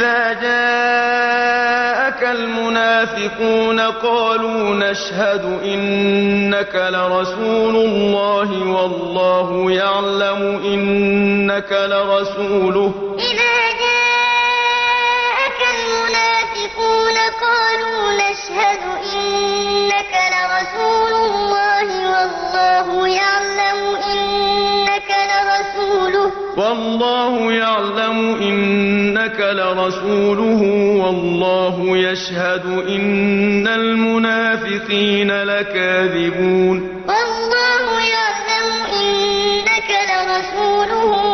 إذا جاءك المنافقون قالوا نشهد إنك لرسول الله والله يعلم إنك لرسوله إذا جاءك المنافقون قالوا نشهد إنك لرسول الله والله يعلم إنك لرسوله والله يعلم إنك لرسوله والله يشهد إن المنافقين لكاذبون. والله يعلم إنك لرسوله